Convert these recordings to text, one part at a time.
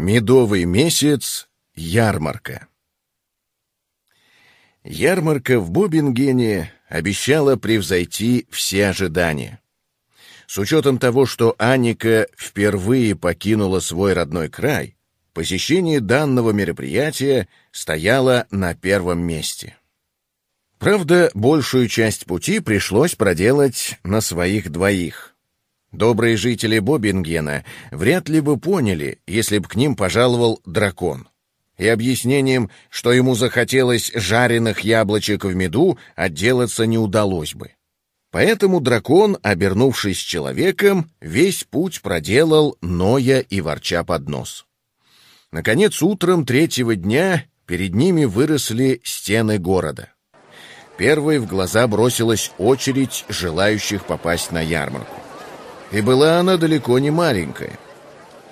Медовый месяц. Ярмарка. Ярмарка в Бобингене обещала превзойти все ожидания. С учетом того, что Аника впервые покинула свой родной край, посещение данного мероприятия стояло на первом месте. Правда, большую часть пути пришлось проделать на своих двоих. Добрые жители Бобингена вряд ли бы поняли, если бы к ним пожаловал дракон. И объяснением, что ему захотелось жареных яблочек в меду, отделаться не удалось бы. Поэтому дракон, обернувшись человеком, весь путь проделал, ноя и ворча под нос. Наконец, утром третьего дня перед ними выросли стены города. Первой в глаза бросилась очередь желающих попасть на ярмарку. И была она далеко не маленькая.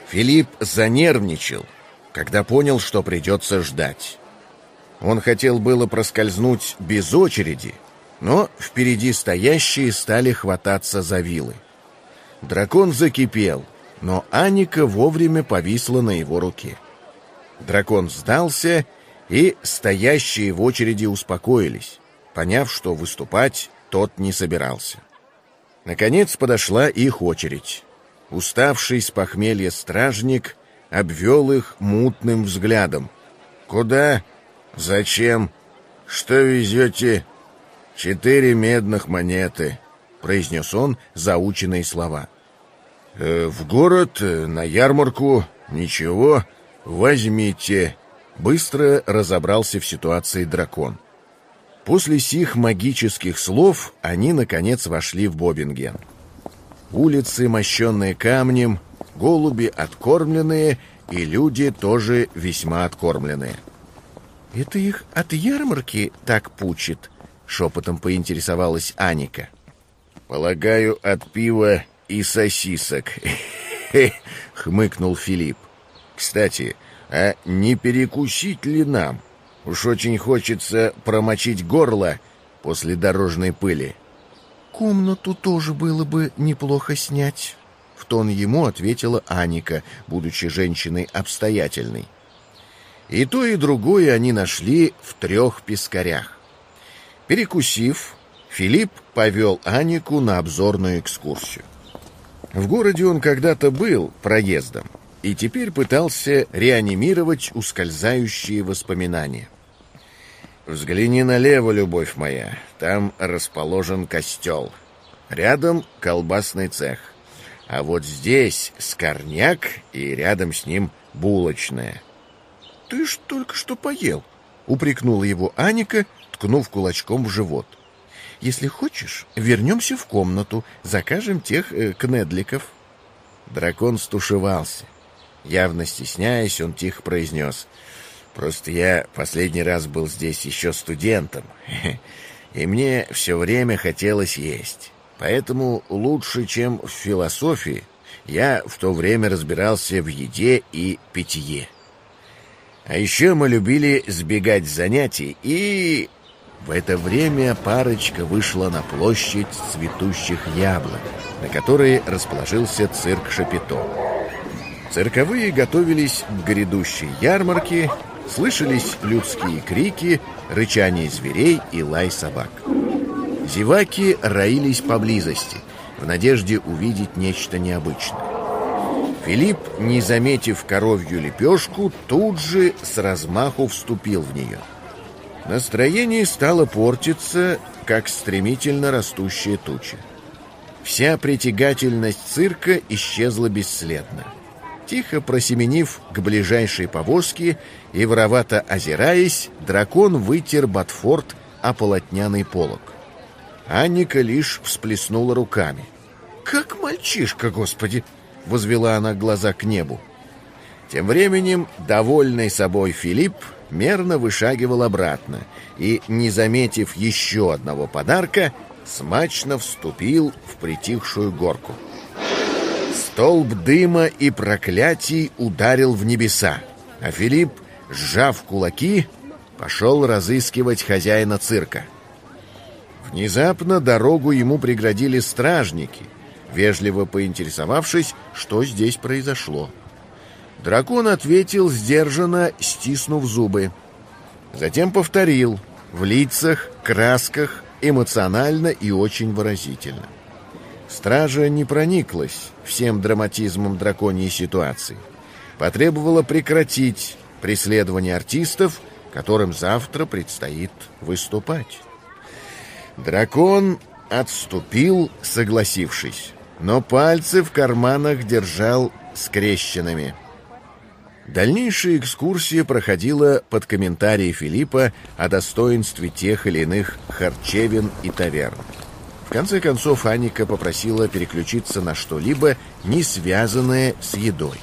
Филипп занервничал, когда понял, что придется ждать. Он хотел было проскользнуть без очереди, но впереди стоящие стали хвататься за вилы. Дракон закипел, но Аника вовремя повисла на его руке. Дракон сдался, и стоящие в очереди успокоились, поняв, что выступать тот не собирался. Наконец подошла их очередь. Уставший с похмелья стражник обвел их мутным взглядом. «Куда? Зачем? Что везете?» «Четыре медных монеты», — произнес он заученные слова. «Э, «В город, э, на ярмарку, ничего, возьмите», — быстро разобрался в ситуации дракон. После сих магических слов они, наконец, вошли в Бобинген. Улицы, мощенные камнем, голуби откормленные, и люди тоже весьма откормленные. «Это их от ярмарки так пучит?» — шепотом поинтересовалась Аника. «Полагаю, от пива и сосисок», — хмыкнул Филипп. «Кстати, а не перекусить ли нам?» Уж очень хочется промочить горло после дорожной пыли. «Комнату тоже было бы неплохо снять», — в тон ему ответила Аника, будучи женщиной обстоятельной. И то, и другое они нашли в трех пескарях. Перекусив, Филипп повел Анику на обзорную экскурсию. В городе он когда-то был проездом и теперь пытался реанимировать ускользающие воспоминания. Взгляни налево, любовь моя. Там расположен костел. Рядом колбасный цех. А вот здесь скорняк и рядом с ним булочная. — Ты ж только что поел, — упрекнула его Аника, ткнув кулачком в живот. — Если хочешь, вернемся в комнату, закажем тех э, кнедликов. Дракон стушевался. Явно стесняясь, он тихо произнес — Просто я последний раз был здесь еще студентом, и мне все время хотелось есть. Поэтому лучше, чем в философии, я в то время разбирался в еде и питье. А еще мы любили сбегать с занятий, и... В это время парочка вышла на площадь цветущих яблок, на которой расположился цирк Шапито. Цирковые готовились к грядущей ярмарке Слышались людские крики, рычание зверей и лай собак. Зеваки роились поблизости, в надежде увидеть нечто необычное. Филипп, не заметив коровью лепешку, тут же с размаху вступил в нее. Настроение стало портиться, как стремительно растущая туча. Вся притягательность цирка исчезла бесследно. Тихо просеменив к ближайшей повозке и воровато озираясь, дракон вытер Батфорд о полотняный полог. Анника лишь всплеснула руками. «Как мальчишка, господи!» — возвела она глаза к небу. Тем временем, довольный собой Филипп мерно вышагивал обратно и, не заметив еще одного подарка, смачно вступил в притихшую горку. Столб дыма и проклятий ударил в небеса, а Филипп, сжав кулаки, пошел разыскивать хозяина цирка. Внезапно дорогу ему преградили стражники, вежливо поинтересовавшись, что здесь произошло. Дракон ответил сдержанно, стиснув зубы. Затем повторил в лицах, красках, эмоционально и очень выразительно. Стража не прониклась всем драматизмом драконьей ситуации. Потребовала прекратить преследование артистов, которым завтра предстоит выступать. Дракон отступил, согласившись, но пальцы в карманах держал скрещенными. Дальнейшая экскурсия проходила под комментарии Филиппа о достоинстве тех или иных харчевин и таверн. В конце концов, Аника попросила переключиться на что-либо, не связанное с едой.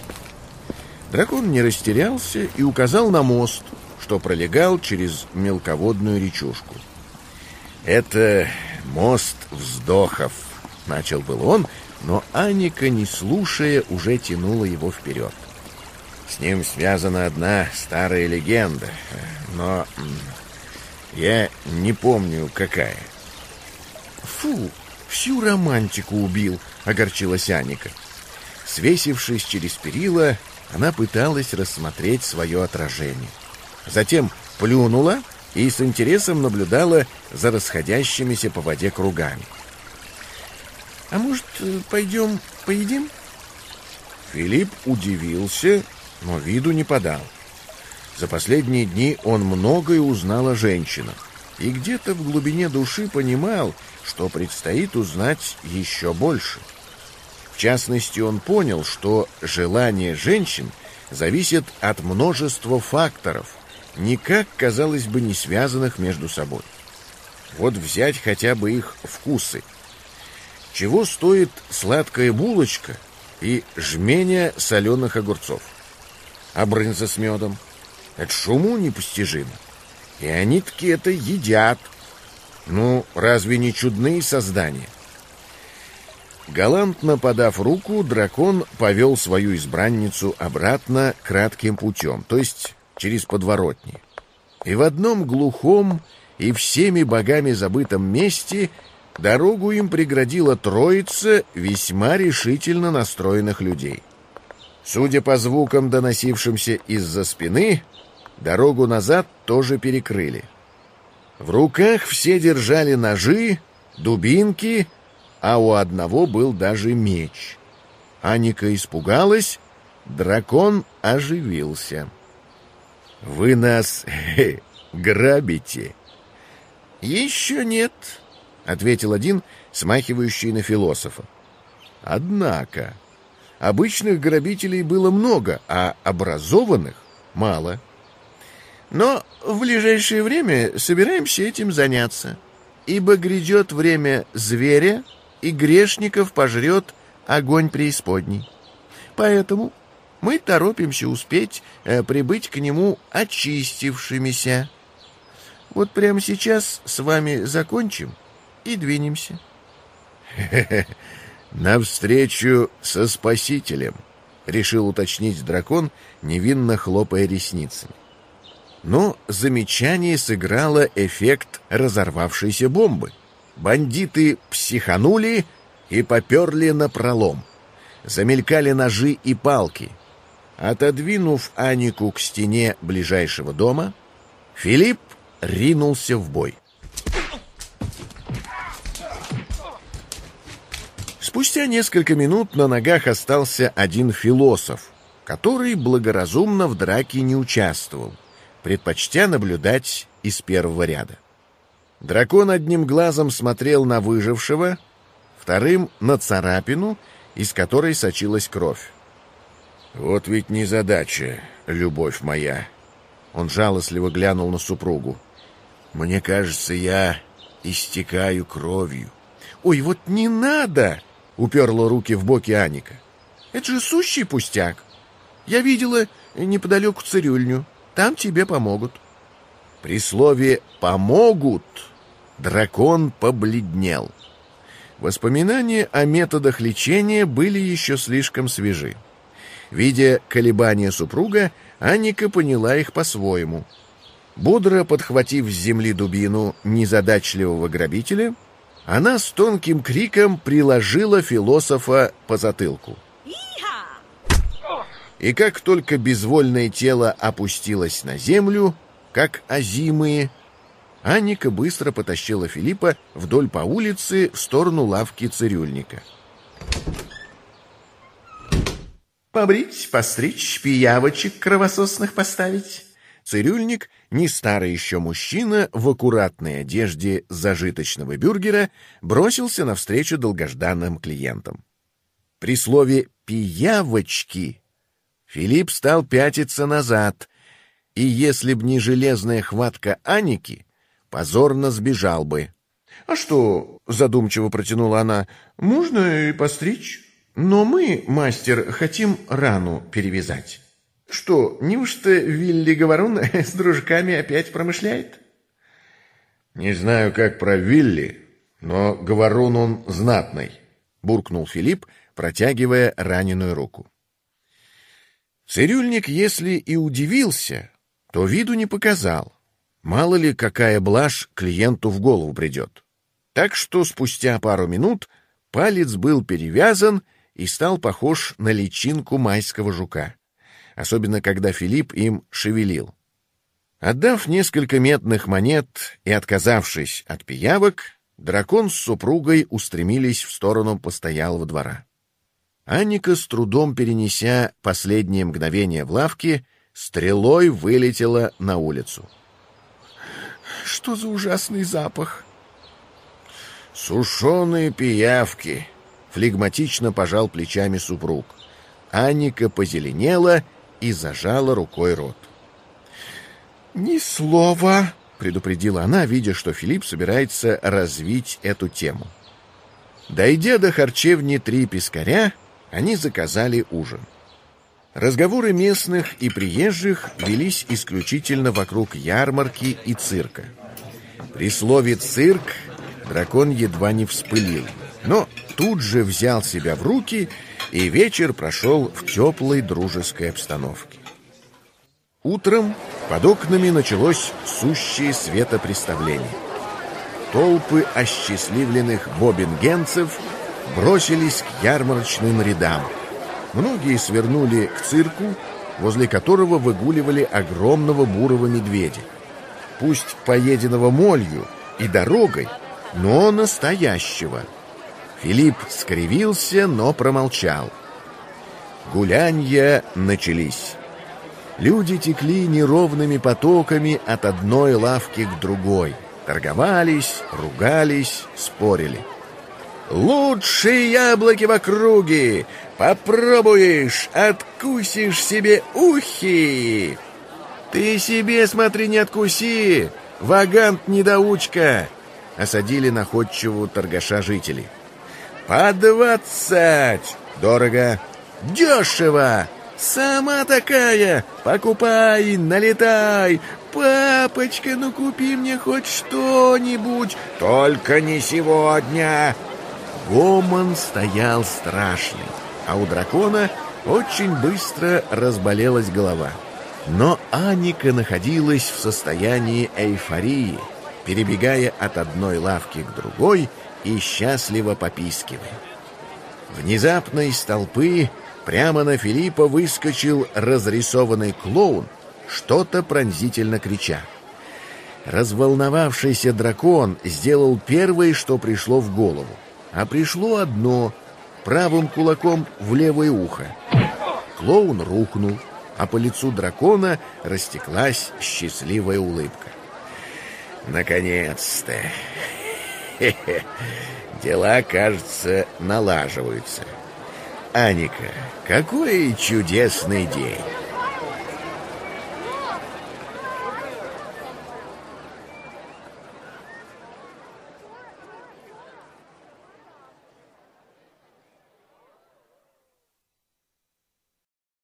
Дракон не растерялся и указал на мост, что пролегал через мелководную речушку. «Это мост вздохов», — начал был он, но Аника, не слушая, уже тянула его вперед. С ним связана одна старая легенда, но я не помню, какая. «Фу, всю романтику убил», — огорчилась Аника. Свесившись через перила, она пыталась рассмотреть свое отражение. Затем плюнула и с интересом наблюдала за расходящимися по воде кругами. «А может, пойдем поедим?» Филипп удивился, но виду не подал. За последние дни он многое узнал о женщинах и где-то в глубине души понимал, что предстоит узнать еще больше. В частности, он понял, что желание женщин зависит от множества факторов, никак, казалось бы, не связанных между собой. Вот взять хотя бы их вкусы. Чего стоит сладкая булочка и жменя соленых огурцов? А брынза с медом? Это шуму непостижимо. И они таки это едят, ну, разве не чудные создания? Галантно подав руку, дракон повел свою избранницу обратно кратким путем, то есть через подворотни. И в одном глухом и всеми богами забытом месте дорогу им преградила троица весьма решительно настроенных людей. Судя по звукам, доносившимся из-за спины, дорогу назад тоже перекрыли. В руках все держали ножи, дубинки, а у одного был даже меч. Аника испугалась, дракон оживился. «Вы нас хе, грабите?» «Еще нет», — ответил один, смахивающий на философа. «Однако, обычных грабителей было много, а образованных — мало». Но в ближайшее время собираемся этим заняться, ибо грядет время зверя, и грешников пожрет огонь преисподней. Поэтому мы торопимся успеть э, прибыть к нему очистившимися. Вот прямо сейчас с вами закончим и двинемся. — Навстречу со Спасителем, — решил уточнить дракон, невинно хлопая ресницами но замечание сыграло эффект разорвавшейся бомбы. Бандиты психанули и поперли на пролом. Замелькали ножи и палки. Отодвинув Анику к стене ближайшего дома, Филипп ринулся в бой. Спустя несколько минут на ногах остался один философ, который благоразумно в драке не участвовал предпочтя наблюдать из первого ряда. Дракон одним глазом смотрел на выжившего, вторым — на царапину, из которой сочилась кровь. «Вот ведь незадача, любовь моя!» Он жалостливо глянул на супругу. «Мне кажется, я истекаю кровью». «Ой, вот не надо!» — уперла руки в боки Аника. «Это же сущий пустяк. Я видела неподалеку цирюльню. Там тебе помогут. При слове «помогут» дракон побледнел. Воспоминания о методах лечения были еще слишком свежи. Видя колебания супруга, Анника поняла их по-своему. Бодро подхватив с земли дубину незадачливого грабителя, она с тонким криком приложила философа по затылку. И как только безвольное тело опустилось на землю, как озимые, Анника быстро потащила Филиппа вдоль по улице в сторону лавки цирюльника. «Побрить, постричь, пиявочек кровососных поставить?» Цирюльник, не старый еще мужчина, в аккуратной одежде зажиточного бюргера, бросился навстречу долгожданным клиентам. При слове «пиявочки» Филипп стал пятиться назад, и если б не железная хватка Аники, позорно сбежал бы. — А что, — задумчиво протянула она, — можно и постричь, но мы, мастер, хотим рану перевязать. Что, неужто Вилли Говорун с дружками опять промышляет? — Не знаю, как про Вилли, но Говорун он знатный, — буркнул Филипп, протягивая раненую руку. Цирюльник, если и удивился, то виду не показал. Мало ли, какая блажь клиенту в голову придет. Так что спустя пару минут палец был перевязан и стал похож на личинку майского жука, особенно когда Филипп им шевелил. Отдав несколько медных монет и отказавшись от пиявок, дракон с супругой устремились в сторону постоялого двора. Анника, с трудом перенеся последние мгновения в лавке, стрелой вылетела на улицу. «Что за ужасный запах?» «Сушеные пиявки!» — флегматично пожал плечами супруг. Анника позеленела и зажала рукой рот. «Ни слова!» — предупредила она, видя, что Филипп собирается развить эту тему. Дойдя до харчевни «Три пескаря», они заказали ужин. Разговоры местных и приезжих велись исключительно вокруг ярмарки и цирка. При слове «цирк» дракон едва не вспылил, но тут же взял себя в руки, и вечер прошел в теплой дружеской обстановке. Утром под окнами началось сущее светопреставление. Толпы осчастливленных бобингенцев – бросились к ярмарочным рядам. Многие свернули к цирку, возле которого выгуливали огромного бурого медведя. Пусть поеденного молью и дорогой, но настоящего. Филипп скривился, но промолчал. Гулянья начались. Люди текли неровными потоками от одной лавки к другой. Торговались, ругались, спорили. Лучшие яблоки в округе! Попробуешь, откусишь себе ухи! Ты себе смотри, не откуси! Вагант-недоучка! Осадили находчивого торгаша жители. По двадцать! Дорого! Дешево! Сама такая! Покупай, налетай! Папочка, ну купи мне хоть что-нибудь! Только не сегодня! Гомон стоял страшный, а у дракона очень быстро разболелась голова. Но Аника находилась в состоянии эйфории, перебегая от одной лавки к другой и счастливо попискивая. Внезапно из толпы прямо на Филиппа выскочил разрисованный клоун, что-то пронзительно крича. Разволновавшийся дракон сделал первое, что пришло в голову а пришло одно — правым кулаком в левое ухо. Клоун рухнул, а по лицу дракона растеклась счастливая улыбка. «Наконец-то! Дела, кажется, налаживаются. Аника, какой чудесный день!»